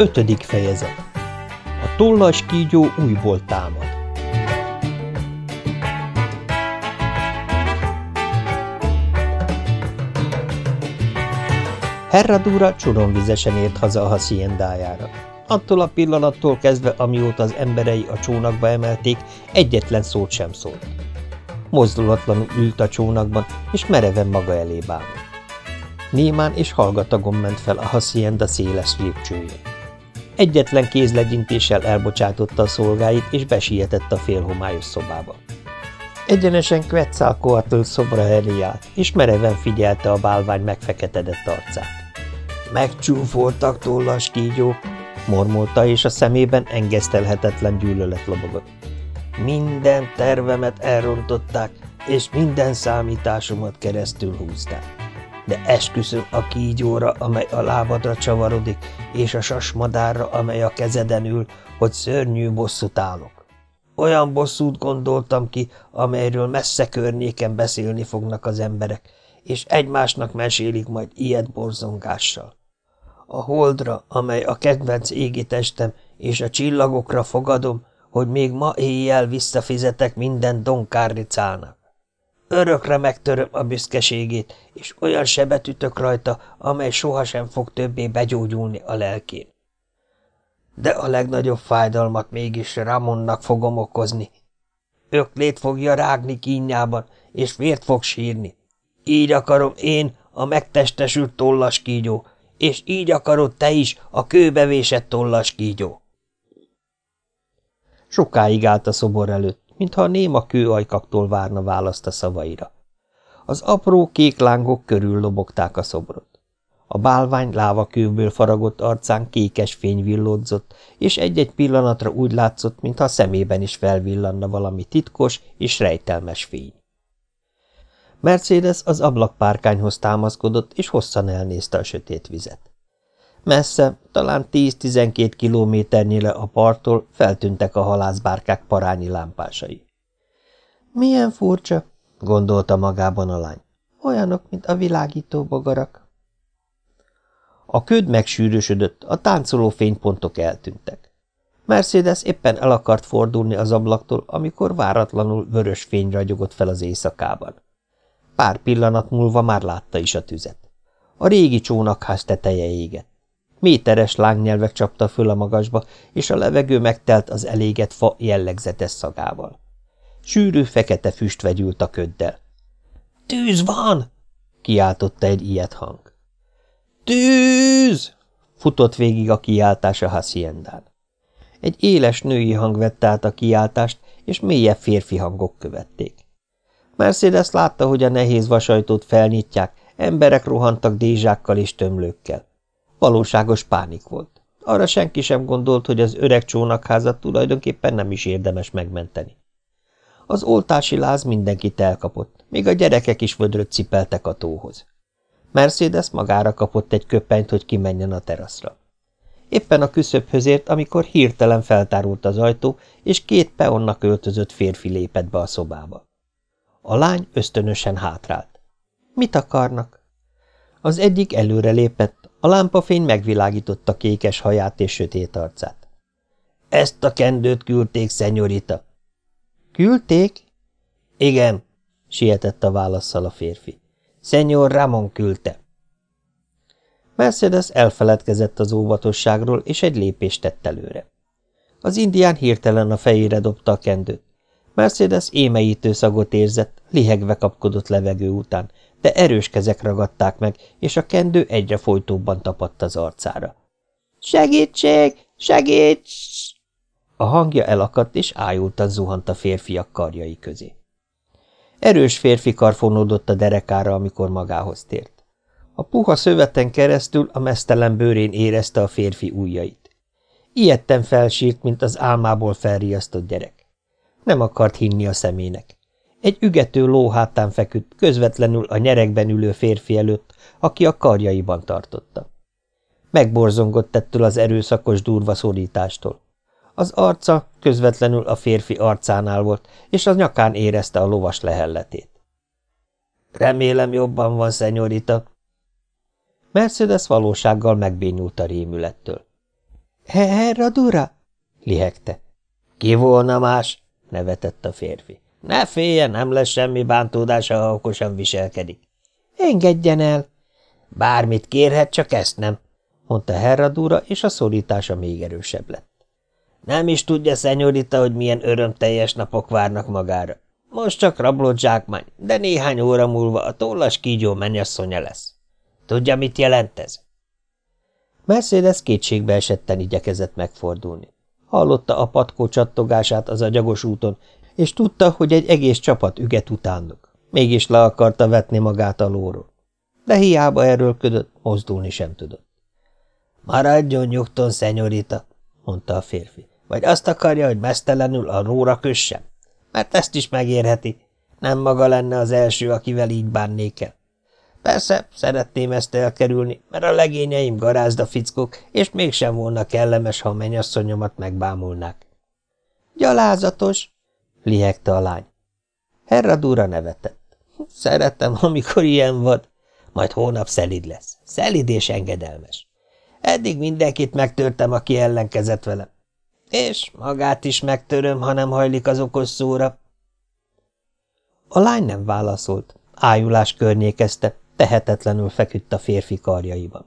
Ötödik fejezet A tollas kígyó újból támad Herradura csoromvizesen ért haza a haciendájára. Attól a pillanattól kezdve, amióta az emberei a csónakba emelték, egyetlen szót sem szólt. Mozdulatlanul ült a csónakban, és mereven maga elé bámult. Némán és hallgatagon ment fel a hacienda széles lépcsőjén. Egyetlen kézlegyintéssel elbocsátotta a szolgáit, és besietett a félhomályos szobába. Egyenesen Quetzalcoatl szobra elé állt, és mereven figyelte a bálvány megfeketedett arcát. Megcsúfoltak tollas kígyók, mormolta, és a szemében engesztelhetetlen gyűlölet lobogott. Minden tervemet elrontották, és minden számításomat keresztül húzták. De esküszöm a kígyóra, amely a lábadra csavarodik, és a sasmadárra, amely a kezeden ül, hogy szörnyű bosszút állok. Olyan bosszút gondoltam ki, amelyről messze környéken beszélni fognak az emberek, és egymásnak mesélik majd ilyet borzongással. A holdra, amely a kedvenc égitestem, és a csillagokra fogadom, hogy még ma éjjel visszafizetek minden donkárricának. Örökre megtöröm a büszkeségét, és olyan sebet ütök rajta, amely sohasem fog többé begyógyulni a lelkén. De a legnagyobb fájdalmat mégis Ramonnak fogom okozni. Öklét fogja rágni kínjában, és vért fog sírni. Így akarom én, a megtestesült tollas kígyó, és így akarod te is, a kőbevésett tollas kígyó. Sokáig állt a szobor előtt, mintha a néma kőajkaktól várna választ a szavaira. Az apró kék lángok körül lobogták a szobrot. A bálvány lávakőből faragott arcán kékes fény villódzott, és egy-egy pillanatra úgy látszott, mintha a szemében is felvillanna valami titkos és rejtelmes fény. Mercedes az ablakpárkányhoz támaszkodott, és hosszan elnézte a sötét vizet. Messze, talán 10-12 kilométernyire a parttól feltűntek a halászbárkák parányi lámpásai. Milyen furcsa, gondolta magában a lány. Olyanok, mint a világító bogarak. A köd megsűrűsödött, a táncoló fénypontok eltűntek. Mercedes éppen el akart fordulni az ablaktól, amikor váratlanul vörös fény ragyogott fel az éjszakában. Pár pillanat múlva már látta is a tüzet. A régi csónakház teteje égett. Méteres lángnyelvek csapta föl a magasba, és a levegő megtelt az elégett fa jellegzetes szagával. Sűrű, fekete füst vegyült a köddel. – Tűz van! – kiáltotta egy ilyet hang. – Tűz! – futott végig a kiáltás a haciendán. Egy éles női hang vette át a kiáltást, és mélyebb férfi hangok követték. Mercedes látta, hogy a nehéz vasajtót felnyitják, emberek rohantak dézsákkal és tömlőkkel. Valóságos pánik volt. Arra senki sem gondolt, hogy az öreg csónakházat tulajdonképpen nem is érdemes megmenteni. Az oltási láz mindenkit elkapott, még a gyerekek is vödröt cipeltek a tóhoz. Mercedes magára kapott egy köpenyt, hogy kimenjen a teraszra. Éppen a küszöbhöz ért, amikor hirtelen feltárult az ajtó, és két peonnak öltözött férfi lépett be a szobába. A lány ösztönösen hátrált. Mit akarnak? Az egyik előre lépett, a lámpafény megvilágította kékes haját és sötét arcát. – Ezt a kendőt küldték, szenyorita. – Küldték? – Igen, sietett a válaszsal a férfi. – Szenyor Ramon küldte. Mercedes elfeledkezett az óvatosságról, és egy lépést tett előre. Az indián hirtelen a fejére dobta a kendőt. Mercedes émeítő szagot érzett, lihegve kapkodott levegő után, de erős kezek ragadták meg, és a kendő egyre folytóbban tapadt az arcára. – Segítség! Segíts! A hangja elakadt, és ájultan zuhant a férfiak karjai közé. Erős férfi kar fonódott a derekára, amikor magához tért. A puha szöveten keresztül a mesztelen bőrén érezte a férfi ujjait. Ilyetten felsírt, mint az álmából felriasztott gyerek. Nem akart hinni a szemének. Egy ügető ló hátán feküdt, közvetlenül a nyerekben ülő férfi előtt, aki a karjaiban tartotta. Megborzongott ettől az erőszakos durva szorítástól. Az arca közvetlenül a férfi arcánál volt, és az nyakán érezte a lovas lehelletét. – Remélem jobban van, szenyorita. Mercedes valósággal megbénult a rémülettől. – Herra Dura? – lihegte. – Ki volna más? – nevetett a férfi. – Ne félje, nem lesz semmi bántódása, ha okosan viselkedik. – Engedjen el! – Bármit kérhet, csak ezt nem – mondta Herradura, és a szorítása még erősebb lett. – Nem is tudja, szenyorita, hogy milyen örömteljes napok várnak magára. Most csak rablott zsákmány, de néhány óra múlva a tollas kígyó mennyasszonya lesz. Tudja, mit jelent ez? Mercedes kétségbe esetten igyekezett megfordulni. Hallotta a patkó csattogását az agyagos úton, és tudta, hogy egy egész csapat üget utánuk. Mégis le akarta vetni magát a lóról. De hiába erőlködött, mozdulni sem tudott. – Maradjon nyugton, szenyorita, mondta a férfi. – Vagy azt akarja, hogy mesztelenül a lóra kössem? Mert ezt is megérheti. Nem maga lenne az első, akivel így bánnék el. Persze, szeretném ezt elkerülni, mert a legényeim garázda fickók, és mégsem volna kellemes, ha a mennyasszonyomat megbámulnák. Gyalázatos, lihegte a lány. Herradura nevetett. Szeretem, amikor ilyen vad. Majd hónap szelid lesz. Szelid és engedelmes. Eddig mindenkit megtörtem, aki ellenkezett velem. És magát is megtöröm, ha nem hajlik az okos szóra. A lány nem válaszolt. Ájulás környékezte, tehetetlenül feküdt a férfi karjaiban.